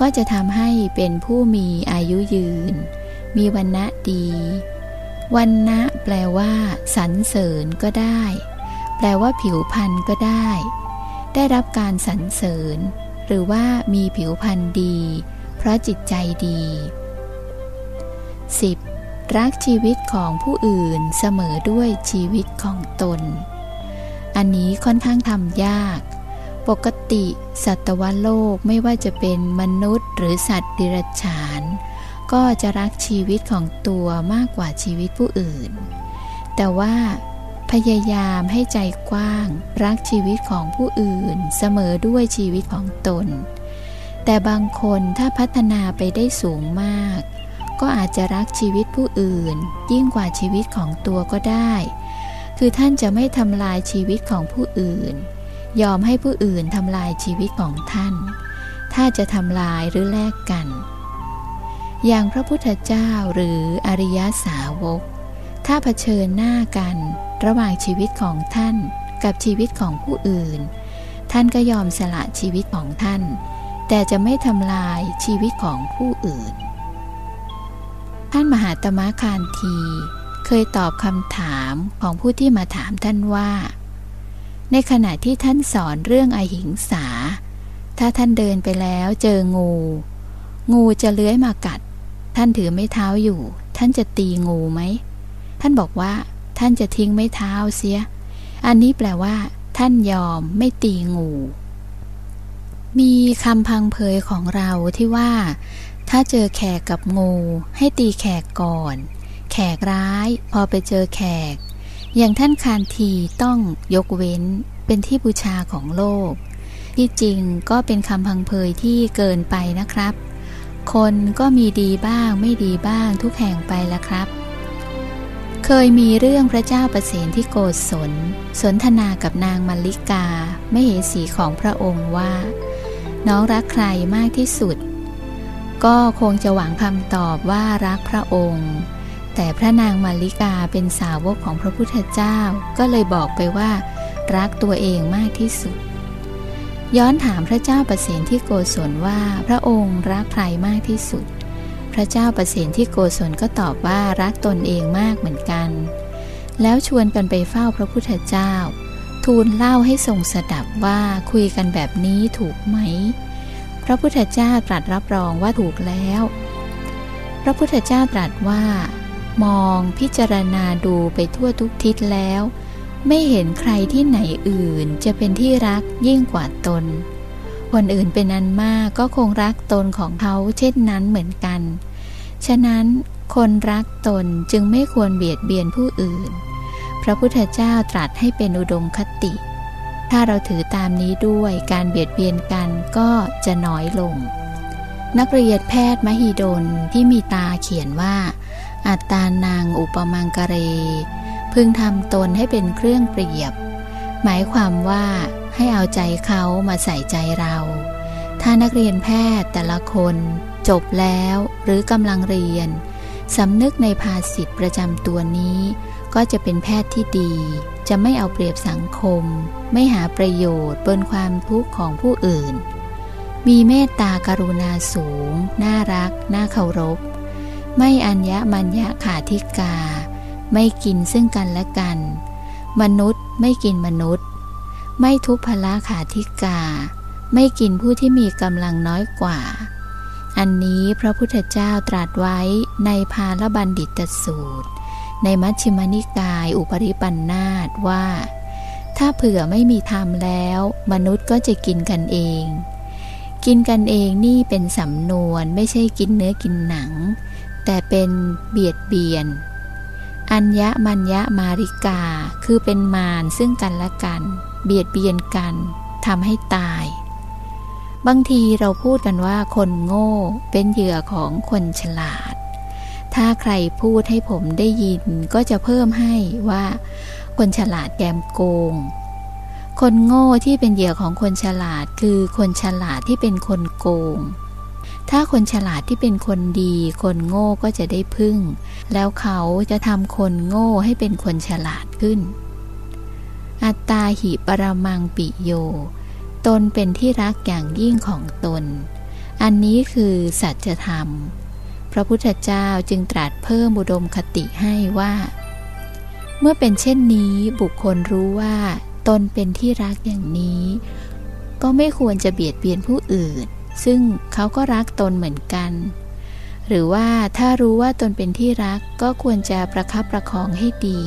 ก็จะทำให้เป็นผู้มีอายุยืน มีวันณะดีวันณะแปลว่าสรรเสริญก็ได้ แปลว่าผิวพรรณก็ได้ ได้รับการสรรเสริญ หรือว่ามีผิวพรรณดี เพราะจิตใจดี 10. รักชีวิตของผู้อื่นเสมอด้วยชีวิตของตน อันนี้ค่อนข้างทำยาก ปกติสัตวโลกไม่ว่าจะเป็นมนุษย์ หรือสัตว์ดิรัจฉาน ก็จะรักชีวิตของตัวมากกว่าชีวิตผู้อื่น แต่ว่าพยายามให้ใจกว้าง รักชีวิตของผู้อื่นเสมอด้วยชีวิตของตน แต่บางคนถ้าพัฒนาไปได้สูงมาก ก็อาจจะรักชีวิตผู้อื่น ยิ่งกว่าชีวิตของตัวก็ได้ คือท่านจะไม่ทำลายชีวิตของผู้อื่น ยอมให้ผู้อื่นทำลายชีวิตของท่าน ถ้าจะทำลายหรือแลกกัน อย่างพระพุทธเจ้าหรืออริยสาวก ถ้าเผชิญหน้ากัน ระหว่างชีวิตของท่านกับชีวิตของผู้อื่น ท่านก็ยอมสละชีวิตของท่าน แต่จะไม่ทำลายชีวิตของผู้อื่น ท่านมหาตมะคานที เคยตอบคำถามของผู้ที่มาถามท่านว่า ในขณะที่ท่านสอนเรื่องอหิงสา ถ้าท่านเดินไปแล้วเจองู งูจะเลื้อยมากัด ท่านถือไม่เท้าอยู่ ท่านจะตีงูไหม ท่านบอกว่า ท่านจะทิ้งไม้เท้าเสีย อันนี้แปลว่า ท่านยอมไม่ตีงู มีคำพังเพยของเราที่ว่า ถ้าเจอแขกกับงูให้ตีแขกก่อน แขกร้าย พอไปเจอแขก อย่างท่านคานทีต้องยกเว้นเป็นที่บูชาของโลก ที่จริงก็เป็นคำพังเพยที่เกินไปนะครับ คนก็มีดีบ้างไม่ดีบ้างทุกแห่งไปละครับ เคยมีเรื่องพระเจ้าประเสนที่โกศลสนทนากับนางมัลลิกาไม่เหสีของพระองค์ว่า น้องรักใครมากที่สุดก็คงจะหวังคำตอบว่ารักพระองค์ แต่พระนางมัลลิกาเป็นสาวกของพระพุทธเจ้า ก็เลยบอกไปว่า รักตัวเองมากที่สุด ย้อนถามพระเจ้าประสนที่โกศลว่าพระองค์รักใครมากที่สุด พระเจ้าประสิทธิที่โกศลก็ตอบว่ารักตนเองมากเหมือนกัน แล้วชวนกันไปเฝ้าพระพุทธเจ้า ทูลเล่าให้ทรงสดับว่าคุยกันแบบนี้ถูกไหม พระพุทธเจ้าตรัสรับรองว่าถูกแล้ว พระพุทธเจ้าตรัสว่า มองพิจารณาดูไปทั่วทุกทิศแล้ว ไม่เห็นใครที่ไหนอื่นจะเป็นที่รักยิ่งกว่าตน คนอื่นเป็นอันมากก็คงรักตนของเขาเช่นนั้นเหมือนกัน ฉะนั้นคนรักตนจึงไม่ควรเบียดเบียนผู้อื่น พระพุทธเจ้าตรัสให้เป็นอุดมคติ ถ้าเราถือตามนี้ด้วยการเบียดเบียนกันก็จะน้อยลง นักเรียนแพทย์มหิดลที่มีตาเขียนว่า อัตตานางอุปมังกเร พึงทำตนให้เป็นเครื่องเปรียบ หมายความว่าให้เอาใจเขามาใส่ใจเรา ถ้านักเรียนแพทย์แต่ละคนจบแล้วหรือกำลังเรียนสำนึกในภาษิตประจำตัวนี้ ก็จะเป็นแพทย์ที่ดี จะไม่เอาเปรียบสังคม ไม่หาประโยชน์บนความทุกข์ของผู้อื่น มีเมตตากรุณาสูง น่ารัก น่าเคารพ ไม่อัญญะมัญญะขาธิกา ไม่กินซึ่งกันและกัน มนุษย์ไม่กินมนุษย์ ไม่ทุพพละขาธิกา ไม่กินผู้ที่มีกำลังน้อยกว่า อันนี้พระพุทธเจ้าตรัสไว้ในพาลบัณฑิตสูตร ในมัชฌิมนิกายอุปริปันธาตว่า ถ้าเผื่อไม่มีธรรมแล้ว มนุษย์ก็จะกินกันเองกินกันเองนี่เป็นสำนวนไม่ใช่กินเนื้อกินหนัง แต่เป็นเบียดเบียน อัญญมัญญมาริกาคือเป็นมารซึ่งกันและกัน เบียดเบียนกันทำให้ตาย บางทีเราพูดกันว่าคนโง่เป็นเหยื่อของคนฉลาด ถ้าใครพูดให้ผมได้ยินก็จะเพิ่มให้ว่า คนฉลาดแกมโกง คนโง่ที่เป็นเหยื่อของคนฉลาดคือคนฉลาดที่เป็นคนโกง ถ้าคนฉลาดที่เป็นคนดี คนโง่ก็จะได้พึ่ง แล้วเขาจะทำคนโง่ให้เป็นคนฉลาดขึ้น อัตตาหิปรมังปิโย ตนเป็นที่รักอย่างยิ่งของตน อันนี้คือสัจธรรม พระพุทธเจ้าจึงตรัสเพิ่มบุดมคติให้ว่า เมื่อเป็นเช่นนี้บุคคลรู้ว่า ตนเป็นที่รักอย่างนี้ ก็ไม่ควรจะเบียดเบียนผู้อื่น ซึ่งเขาก็รักตนเหมือนกัน หรือว่าถ้ารู้ว่าตนเป็นที่รักก็ควรจะประคับประคองให้ดี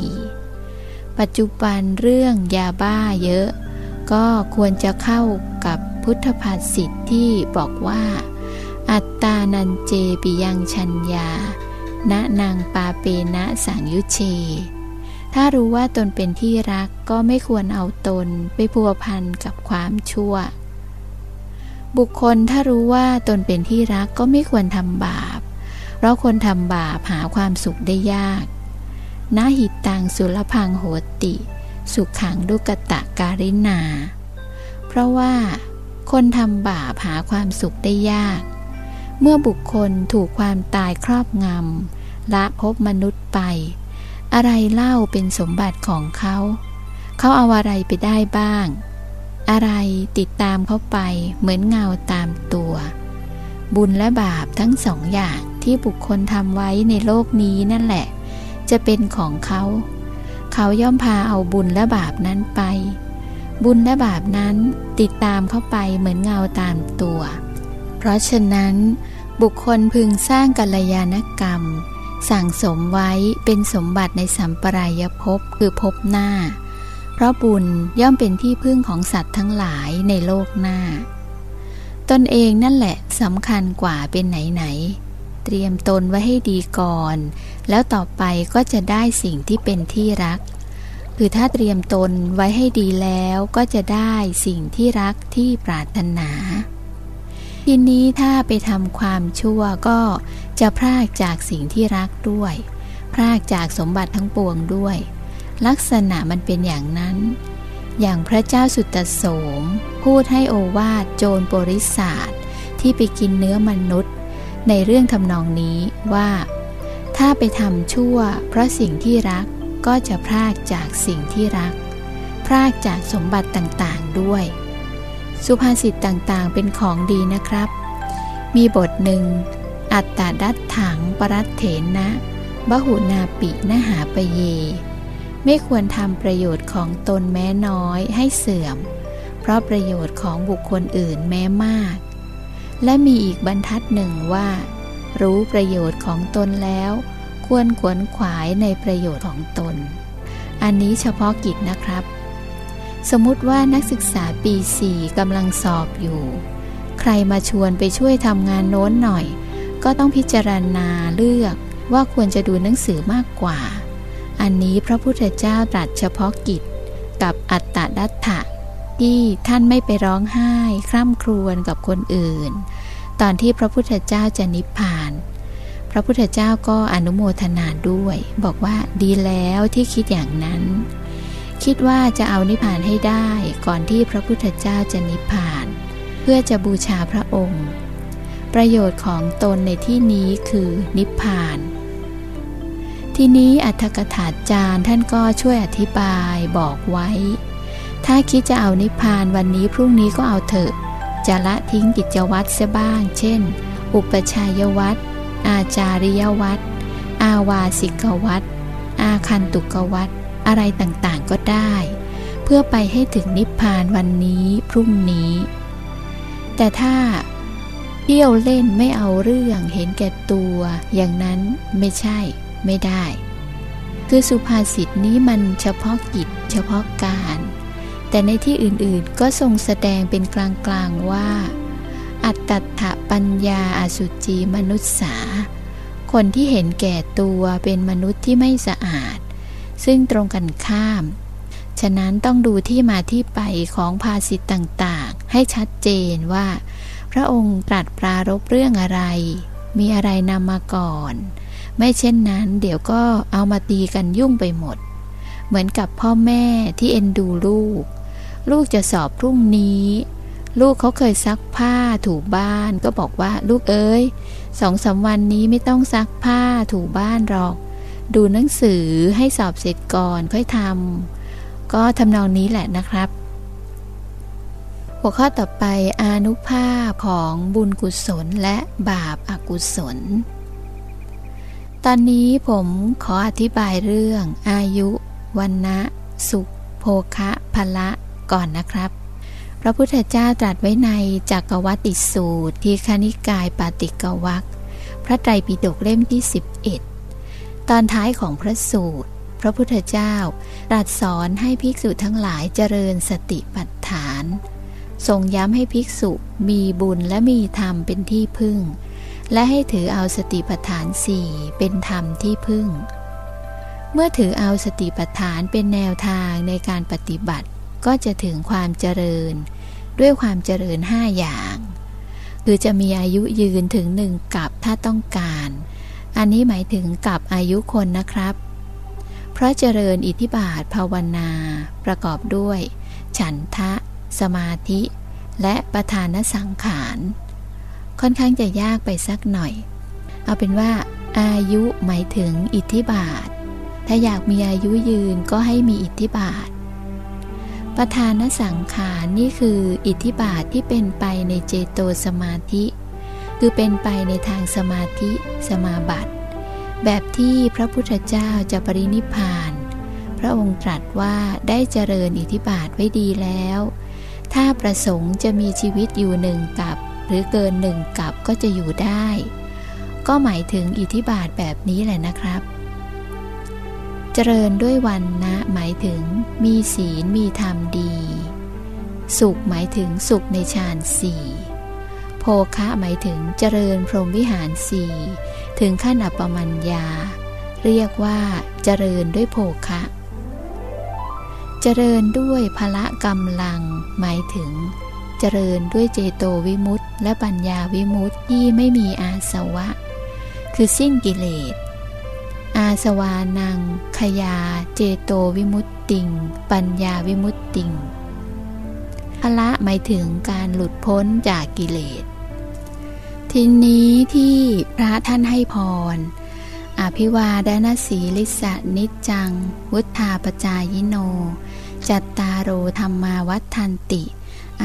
ปัจจุบันเรื่องยาบ้าเยอะ ก็ควรจะเข้ากับพุทธภาษิตที่บอกว่า อัตตานันเจปิยังชัญญาณนางปาเปนะสังยุเช ถ้ารู้ว่าตนเป็นที่รักก็ไม่ควรเอาตนไปพัวพันกับความชั่ว บุคคลถ้ารู้ว่าตนเป็นที่รักก็ไม่ควรทำบาป เพราะคนทำบาปหาความสุขได้ยากนาหิตตังสุลพังโหติ สุขขังดุกตะการินา เพราะว่า คนทำบาปหาความสุขได้ยาก เมื่อบุคคลถูกความตายครอบงำละพบมนุษย์ไป อะไรเล่าเป็นสมบัติของเขา เขาเอาอะไรไปได้บ้าง อะไรติดตามเขาไปเหมือนเงาตามตัว บุญและบาปทั้งสองอย่างที่บุคคลทำไว้ในโลกนี้นั่นแหละ จะเป็นของเขา เขาย่อมพาเอาบุญและบาปนั้นไป บุญและบาปนั้นติดตามเขาไปเหมือนเงาตามตัว เพราะฉะนั้น บุคคลพึงสร้างกัลยาณกรรม สั่งสมไว้เป็นสมบัติในสัมปรายภพคือภพหน้า เพราะบุญย่อมเป็นที่พึ่งของสัตว์ทั้งหลายในโลกหน้า ตนเองนั่นแหละสำคัญกว่าเป็นไหนๆ เตรียมตนไว้ให้ดีก่อน แล้วต่อไปก็จะได้สิ่งที่เป็นที่รัก คือถ้าเตรียมตนไว้ให้ดีแล้วก็จะได้สิ่งที่รักที่ปรารถนา ทีนี้ถ้าไปทำความชั่วก็จะพรากจากสิ่งที่รักด้วย พรากจากสมบัติทั้งปวงด้วย ลักษณะมันเป็นอย่างนั้น อย่างพระเจ้าสุตโสม พูดให้โอวาทโจรปริศาสที่ไปกินเนื้อมนุษย์ ในเรื่องทำนองนี้ว่า ถ้าไปทำชั่ว เพราะสิ่งที่รักก็จะพรากจากสิ่งที่รัก พรากจากสมบัติต่างๆด้วย สุภาษิตต่างๆเป็นของดีนะครับ มีบทหนึ่ง อัตตาดัตถังปรัตเถนะ บหุนาปินหาปเย ไม่ควรทำประโยชน์ของตนแม้น้อยให้เสื่อม เพราะประโยชน์ของบุคคลอื่นแม้มาก และมีอีกบรรทัดหนึ่งว่า รู้ประโยชน์ของตนแล้ว ควรขวนขวายในประโยชน์ของตน อันนี้เฉพาะกิจนะครับ สมมติว่านักศึกษาปีสี่กำลังสอบอยู่ ใครมาชวนไปช่วยทำงานโน้นหน่อย ก็ต้องพิจารณาเลือกว่าควรจะดูหนังสือมากกว่า อันนี้พระพุทธเจ้าตรัสเฉพาะกิจกับอัตตดัตถะที่ท่านไม่ไปร้องไห้ คร่ำครวญกับคนอื่น ตอนที่พระพุทธเจ้าจะนิพพาน พระพุทธเจ้าก็อนุโมทนาด้วย บอกว่าดีแล้วที่คิดอย่างนั้น คิดว่าจะเอานิพพานให้ได้ก่อนที่พระพุทธเจ้าจะนิพพาน เพื่อจะบูชาพระองค์ ประโยชน์ของตนในที่นี้คือนิพพาน ทีนี้อัธกถาจารย์ท่านก็ช่วยอธิบายบอกไว้ ถ้าคิดจะเอานิพพานวันนี้พรุ่งนี้ก็เอาเถอะ จะละทิ้งกิจวัตรเสียบ้าง เช่น อุปชัยวัตรอาจาริยวัตรอาวาสิกวัตรอาคันตุกวัตรอะไรต่างๆก็ได้ เพื่อไปให้ถึงนิพพานวันนี้พรุ่งนี้ แต่ถ้าเที่ยวเล่นไม่เอาเรื่องเห็นแก่ตัว อย่างนั้นไม่ใช่ ไม่ได้ คือสุภาษิตนี้มันเฉพาะกิจเฉพาะการ แต่ในที่อื่นๆก็ทรงแสดงเป็นกลางๆว่า อัตถะปัญญาอสุจีมนุษสา คนที่เห็นแก่ตัวเป็นมนุษย์ที่ไม่สะอาด ซึ่งตรงกันข้าม ฉะนั้นต้องดูที่มาที่ไปของภาษิตต่างๆ ให้ชัดเจนว่า พระองค์ตรัสปรารบเรื่องอะไร มีอะไรนำมาก่อน ไม่เช่นนั้น เดี๋ยวก็เอามาตีกันยุ่งไปหมด เหมือนกับพ่อแม่ที่เอ็นดูลูก ลูกจะสอบพรุ่งนี้ ลูกเขาเคยซักผ้าถูบ้าน ก็บอกว่าลูกเอ้ยสองสาวันนี้ไม่ต้องซักผ้าถูบ้านหรอก ดูหนังสือให้สอบเสร็จก่อนค่อยทำก็ทำนองนี้แหละนะครับหัวข้อต่อไปอนุภาพของบุญกุศลและบาปอากุศล ตอนนี้ผมขออธิบายเรื่อง อายุวันนะสุข โภคะพละก่อนนะครับ พระพุทธเจ้าตรัสไว้ในจักรวัติสูตรที่คณิกายปาติกวักพระไตรปิฎกเล่มที่ 11 ตอนท้ายของพระสูตร พระพุทธเจ้าตรัสสอนให้ภิกษุทั้งหลายเจริญสติปัฏฐาน ทรงย้ำให้ภิกษุมีบุญและมีธรรมเป็นที่พึ่ง และให้ถือเอาสติปัฏฐานสี่เป็นธรรมที่พึ่ง เมื่อถือเอาสติปัฏฐานเป็นแนวทางในการปฏิบัติ ก็จะถึงความเจริญ ด้วยความเจริญห้าอย่าง คือจะมีอายุยืนถึงหนึ่งกับถ้าต้องการ อันนี้หมายถึงกับอายุคนนะครับ เพราะเจริญอิทธิบาทภาวนา ประกอบด้วย ฉันทะ สมาธิ และประธานสังขาร ค่อนข้างจะยากไปสักหน่อย เอาเป็นว่า อายุหมายถึงอิทธิบาท ถ้าอยากมีอายุยืนก็ให้มีอิทธิบาท ประธานสังขารนี่คืออิทธิบาทที่เป็นไปในเจโตสมาธิ คือเป็นไปในทางสมาธิ สมาบัติ แบบที่พระพุทธเจ้าจะปรินิพานพระองค์ตรัสว่าได้เจริญอิทธิบาทไว้ดีแล้ว ถ้าประสงค์จะมีชีวิตอยู่หนึ่งกับ หรือเกินหนึ่งกับก็จะอยู่ได้ ก็หมายถึงอิทธิบาทแบบนี้แหละนะครับ เจริญด้วยวันนะหมายถึงมีศีลมีธรรมดี สุขหมายถึงสุขในฌานสี่โภคะหมายถึงเจริญพรหมวิหารสี่ถึงขั้นอัปปมัญญา เรียกว่าเจริญด้วยโภคะเจริญด้วยพละกำลังหมายถึง เจริญด้วยเจโตวิมุตติ และปัญญาวิมุตติที่ไม่มีอาสวะ คือสิ้นกิเลส อาสวานัง ขยา เจโตวิมุตติง ปัญญาวิมุตติงพละหมายถึงการหลุดพ้นจากกิเลส ทีนี้ที่พระท่านให้พร อภิวาดานสีลิสะนิจจัง วุธาปจายโน จัตตาโรธรรมาวัฏันติ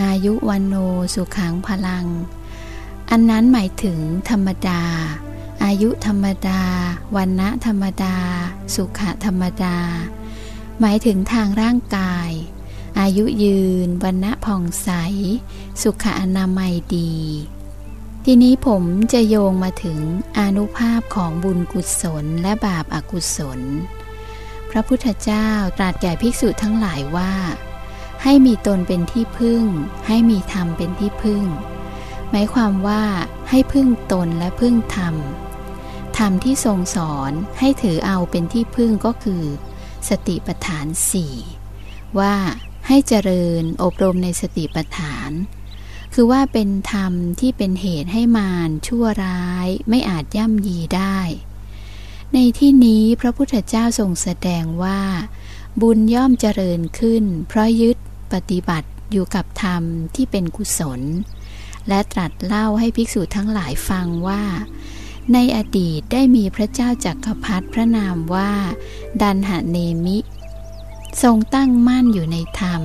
อายุวันโนสุขังพลัง อันนั้นหมายถึงธรรมดา อายุธรรมดา วันนะธรรมดา สุขธรรมดา หมายถึงทางร่างกาย อายุยืนวันนะผ่องใส สุขอนามัยดี ทีนี้ผมจะโยงมาถึงอนุภาพของบุญกุศลและบาปอากุศล พระพุทธเจ้าตรัสแก่ภิกษุทั้งหลายว่า ให้มีตนเป็นที่พึ่ง ให้มีธรรมเป็นที่พึ่ง หมายความว่าให้พึ่งตนและพึ่งธรรม ธรรมที่ทรงสอนให้ถือเอาเป็นที่พึ่งก็คือ สติปัฏฐานสี่ว่าให้เจริญอบรมในสติปัฏฐาน คือว่าเป็นธรรมที่เป็นเหตุให้มารชั่วร้ายไม่อาจย่ำยีได้ ในที่นี้พระพุทธเจ้าทรงแสดงว่า บุญย่อมเจริญขึ้น เพราะยึด ปฏิบัติอยู่กับธรรมที่เป็นกุศล และตรัสเล่าให้ภิกษุทั้งหลายฟังว่า ในอดีตได้มีพระเจ้าจักรพรรดิพระนามว่า ดันหะเนมิ ทรงตั้งมั่นอยู่ในธรรม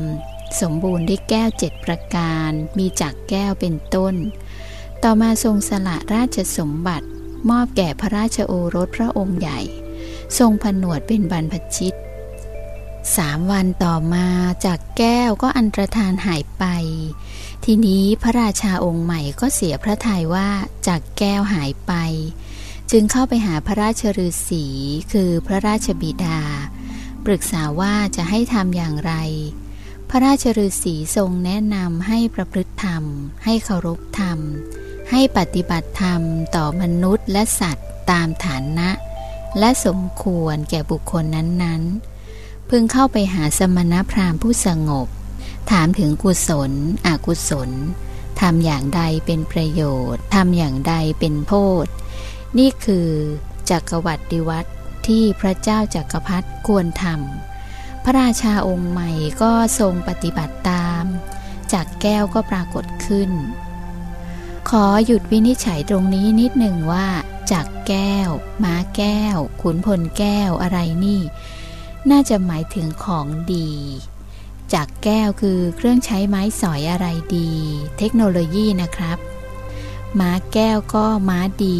สมบูรณ์ด้วยแก้วเจ็ดประการ มีจักแก้วเป็นต้น ต่อมาทรงสละราชสมบัติ มอบแก่พระราชโอรสพระองค์ใหญ่ ทรงผนวดเป็นบรรพชิต สามวันต่อมาจากแก้วก็อันตรธานหายไป ทีนี้พระราชาองค์ใหม่ก็เสียพระทัยว่าจากแก้วหายไป จึงเข้าไปหาพระราชฤาษีคือพระราชบิดา ปรึกษาว่าจะให้ทำอย่างไร พระราชฤาษีทรงแนะนำให้ประพฤติธรรม ให้เคารพธรรม ให้ปฏิบัติธรรมต่อมนุษย์และสัตว์ตามฐานะ และสมควรแก่บุคคลนั้นๆ พึงเข้าไปหาสมณพราหมณ์ผู้สงบ ถามถึงกุศล อกุศลทำอย่างใดเป็นประโยชน์ทำอย่างใดเป็นโทษนี่คือจักรวรรดิวัตรที่พระเจ้าจักรพรรดิควรทำพระราชาองค์ใหม่ก็ทรงปฏิบัติตาม จากแก้วก็ปรากฏขึ้น ขอหยุดวินิจฉัยตรงนี้นิดหนึ่งว่าจากแก้ว ม้าแก้ว ขุนพลแก้วอะไรนี่ น่าจะหมายถึงของดี จากแก้วคือเครื่องใช้ไม้สอยอะไรดี เทคโนโลยีนะครับ ม้าแก้วก็ม้าดี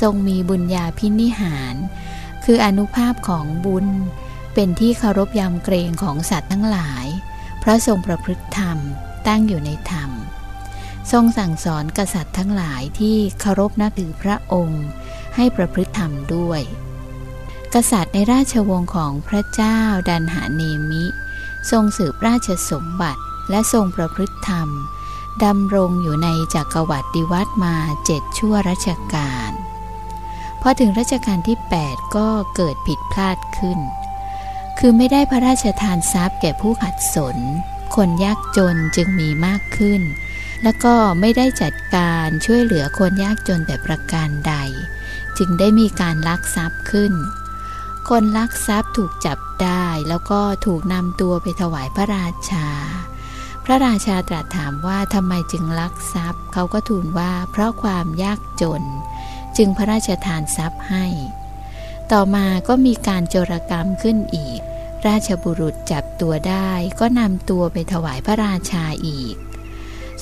ทรงมีบุญญาพินิหาร คืออนุภาพของบุญ เป็นที่เคารพยำเกรงของสัตว์ทั้งหลาย เพราะทรงประพฤติธรรมตั้งอยู่ในธรรม ทรงสั่งสอนกษัตริย์ทั้งหลายที่เคารพนับถือพระองค์ ให้ประพฤติธรรมด้วย กษัตริย์ในราชวงศ์ของพระเจ้าดันหาเนมิ ทรงสืบราชสมบัติและทรงประพฤติธรรมดำรงอยู่ในจักรวรรดิวัตมาเจ็ดชั่วรัชกาลพอถึงรัชกาลที่ 8 ก็เกิดผิดพลาดขึ้น คือไม่ได้พระราชทานทรัพย์แก่ผู้ขัดสน คนยากจนจึงมีมากขึ้น แล้วก็ไม่ได้จัดการช่วยเหลือคนยากจนแต่ประการใด จึงได้มีการลักทรัพย์ขึ้น คนลักทรัพย์ถูกจับได้แล้วก็ถูกนำตัวไปถวายพระราชา พระราชาตรัสถามว่าทำไมจึงลักทรัพย์ เขาก็ทูลว่าเพราะความยากจน จึงพระราชทานทรัพย์ให้ ต่อมาก็มีการโจรกรรมขึ้นอีก ราชบุรุษจับตัวได้ก็นำตัวไปถวายพระราชาอีก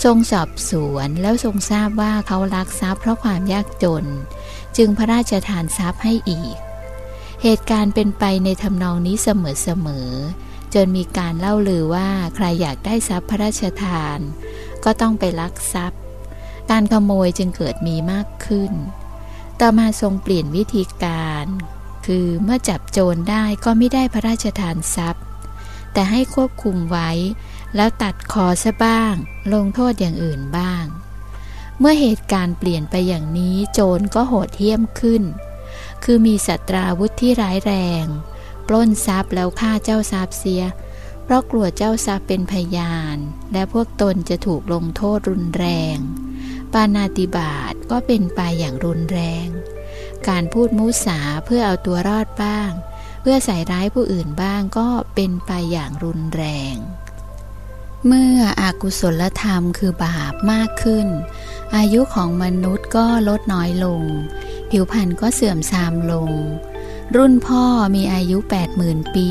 ทรงสอบสวนแล้วทรงทราบว่าเขาลักทรัพย์เพราะความยากจน จึงพระราชทานทรัพย์ให้อีก เหตุการณ์เป็นไปในทำนองนี้เสมอๆ จนมีการเล่าลือว่าใครอยากได้ทรัพย์พระราชทาน ก็ต้องไปลักทรัพย์ การขโมยจึงเกิดมีมากขึ้น ต่อมาทรงเปลี่ยนวิธีการ คือเมื่อจับโจรได้ก็ไม่ได้พระราชทานทรัพย์ แต่ให้ควบคุมไว้ แล้วตัดคอซะบ้าง ลงโทษอย่างอื่นบ้าง เมื่อเหตุการณ์เปลี่ยนไปอย่างนี้โจรก็โหดเหี้ยมขึ้น คือมีสัตราวุธที่ร้ายแรง ปล้นทรัพย์แล้วฆ่าเจ้าทรัพย์เสีย เพราะกลัวเจ้าทรัพย์เป็นพยาน และพวกตนจะถูกลงโทษรุนแรง ปานาติบาตก็เป็นไปอย่างรุนแรง การพูดมุสาเพื่อเอาตัวรอดบ้าง เพื่อใส่ร้ายผู้อื่นบ้างก็เป็นไปอย่างรุนแรง เมื่ออากุศลธรรมคือบาปมากขึ้น อายุของมนุษย์ก็ลดน้อยลง ผิวพรรณก็เสื่อมทรามลง รุ่นพ่อมีอายุ 80,000 ปี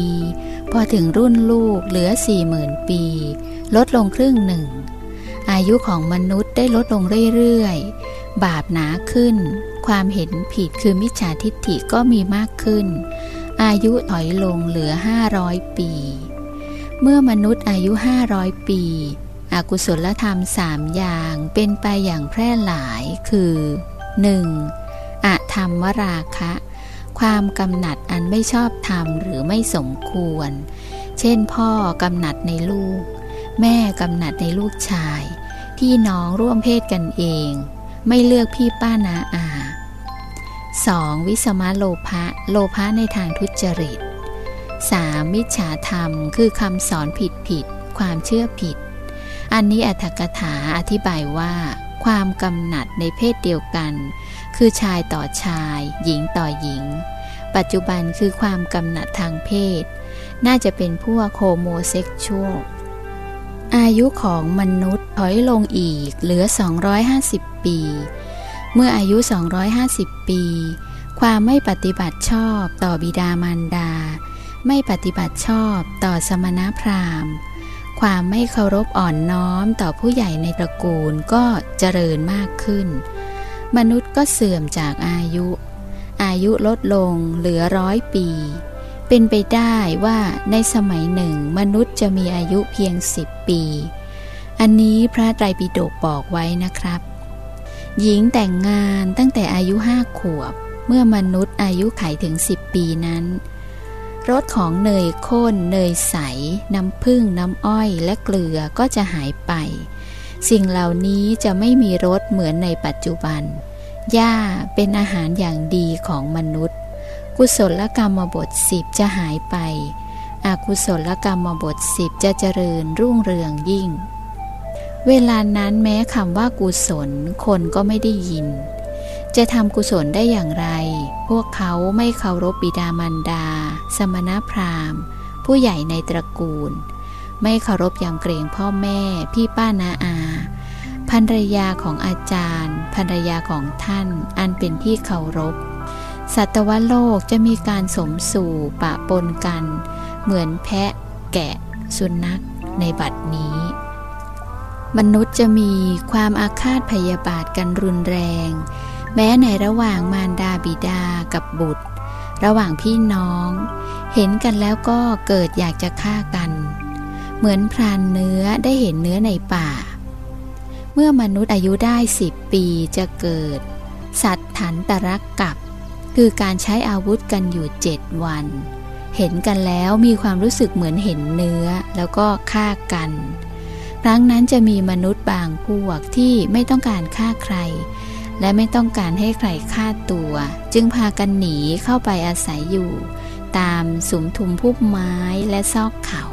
พอถึงรุ่นลูกเหลือ 40,000 ปี ลดลงครึ่งหนึ่ง อายุของมนุษย์ได้ลดลงเรื่อยๆ บาปหนาขึ้น ความเห็นผิดคือมิจฉาทิฏฐิก็มีมากขึ้น อายุถอยลงเหลือ 500 ปี เมื่อมนุษย์อายุ 500 ปีอกุศลธรรมสามอย่างเป็นไปอย่างแพร่หลายคือ 1. ธรรมวราคะ ความกำหนัดอันไม่ชอบธรรมหรือไม่สมควร เช่นพ่อกำหนัดในลูก แม่กำหนัดในลูกชาย พี่น้องร่วมเพศกันเอง ไม่เลือกพี่ป้านาอา 2. วิสมะโลภะโลภะในทางทุจริต 3. มิจฉาธรรมคือคำสอนผิดผิด ความเชื่อผิด อันนี้อัถกถาอธิบายว่า ความกำหนัดในเพศเดียวกัน คือชายต่อชาย หญิงต่อหญิง ปัจจุบันคือความกำหนัดทางเพศ น่าจะเป็นพวกโฮโมเซ็กชวลอายุของมนุษย์ถอยลงอีกเหลือ 250 ปี เมื่ออายุ 250 ปี ความไม่ปฏิบัติชอบต่อบิดามารดา ไม่ปฏิบัติชอบต่อสมณพราหมณ์ ความไม่เคารพอ่อนน้อมต่อผู้ใหญ่ในตระกูลก็เจริญมากขึ้น มนุษย์ก็เสื่อมจากอายุ อายุลดลงเหลือร้อยปี เป็นไปได้ว่าในสมัยหนึ่งมนุษย์จะมีอายุเพียงสิบปี อันนี้พระไตรปิฎกบอกไว้นะครับ หญิงแต่งงานตั้งแต่อายุห้าขวบ เมื่อมนุษย์อายุไขถึงสิบปีนั้นรสของเนยข้น เนยใส น้ำผึ้งน้ำอ้อยและเกลือก็จะหายไป สิ่งเหล่านี้จะไม่มีรสเหมือนในปัจจุบัน หญ้าเป็นอาหารอย่างดีของมนุษย์ กุศลกรรมบทสิบจะหายไป อกุศลกรรมบทสิบจะเจริญรุ่งเรืองยิ่ง เวลานั้นแม้คำว่ากุศลคนก็ไม่ได้ยิน จะทำกุศลได้อย่างไร พวกเขาไม่เคารพบิดามารดา สมณพราหมณ์ ผู้ใหญ่ในตระกูล ไม่เคารพยำเกรงพ่อแม่ พี่ป้านาอาภรรยาของอาจารย์ภรรยาของท่าน อันเป็นที่เคารพ สัตวโลกจะมีการสมสู่ปะปนกัน เหมือนแพะ แกะ สุนัขในบัดนี้ มนุษย์จะมีความอาฆาตพยาบาทกันรุนแรง แม้ในระหว่างมารดาบิดากับบุตร ระหว่างพี่น้อง เห็นกันแล้วก็เกิดอยากจะฆ่ากัน เหมือนพรานเนื้อได้เห็นเนื้อในป่า เมื่อมนุษย์อายุได้สิบปีจะเกิด สัตว์ฐานตรักกับคือการใช้อาวุธกันอยู่เจ็ดวัน เห็นกันแล้วมีความรู้สึกเหมือนเห็นเนื้อแล้วก็ฆ่ากัน ครั้งนั้นจะมีมนุษย์บางพวกที่ไม่ต้องการฆ่าใคร และไม่ต้องการให้ใครฆ่าตัว จึงพากันหนีเข้าไปอาศัยอยู่ ตามสุมทุมพุ่มไม้และซอกเขา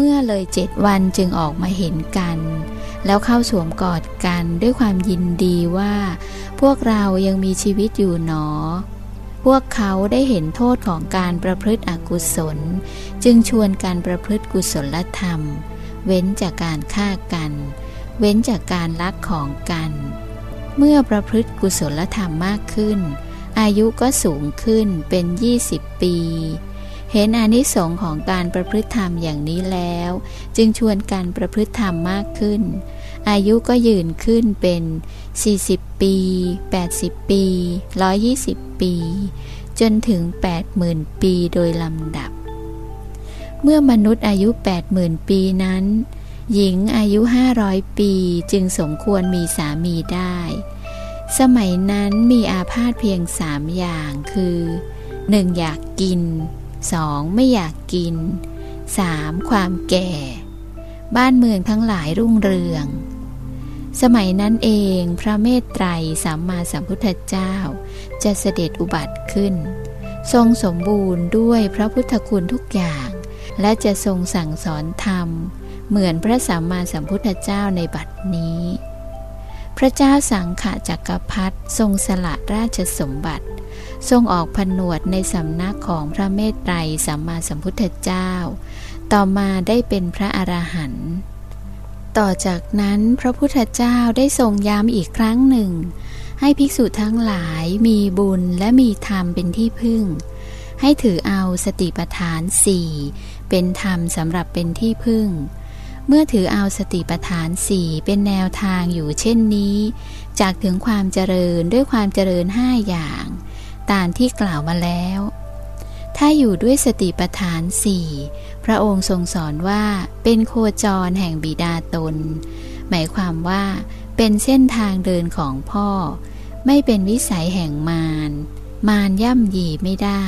เมื่อเลยเจ็ดวันจึงออกมาเห็นกัน แล้วเข้าสวมกอดกันด้วยความยินดีว่า พวกเรายังมีชีวิตอยู่หนอ พวกเขาได้เห็นโทษของการประพฤติอกุศล จึงชวนการประพฤติกุศลธรรม เว้นจากการฆ่ากัน เว้นจากการลักของกัน เมื่อประพฤติกุศลธรรมมากขึ้น อายุก็สูงขึ้นเป็น 20 ปี เห็นอนิสงส์ของการประพฤติธรรมอย่างนี้แล้ว จึงชวนการประพฤติธรรมมากขึ้น อายุก็ยืนขึ้นเป็น 40 ปี 80 ปี 120 ปี จนถึง 80,000 ปีโดยลำดับ เมื่อมนุษย์อายุ 80,000 ปีนั้น หญิงอายุ 500 ปีจึงสมควรมีสามีได้ สมัยนั้นมีอาพาธเพียงสามอย่างคือ 1. อยากกิน 2. ไม่อยากกิน 3. ความแก่ บ้านเมืองทั้งหลายรุ่งเรือง สมัยนั้นเองพระเมตไตรสัมมาสัมพุทธเจ้า จะเสด็จอุบัติขึ้น ทรงสมบูรณ์ด้วยพระพุทธคุณทุกอย่าง และจะทรงสั่งสอนธรรม เหมือนพระสัมมาสัมพุทธเจ้าในบัดนี้ พระเจ้าสังขจักรพรรดิทรงสละราชสมบัติ ทรงออกผนวดในสำนักของพระเมตไตรสัมมาสัมพุทธเจ้า ต่อมาได้เป็นพระอรหันต์ต่อจากนั้นพระพุทธเจ้าได้ทรงย้ำอีกครั้งหนึ่ง ให้ภิกษุทั้งหลายมีบุญและมีธรรมเป็นที่พึ่ง ให้ถือเอาสติปัฏฐานสี่เป็นธรรมสำหรับเป็นที่พึ่ง เมื่อถือเอาสติปัฏฐานสี่เป็นแนวทางอยู่เช่นนี้ จากถึงความเจริญด้วยความเจริญห้าอย่าง ตามที่กล่าวมาแล้ว ถ้าอยู่ด้วยสติปัฏฐานสี่พระองค์ทรงสอนว่าเป็นโคจรแห่งบิดาตน หมายความว่าเป็นเส้นทางเดินของพ่อ ไม่เป็นวิสัยแห่งมาร มารย่ำยีไม่ได้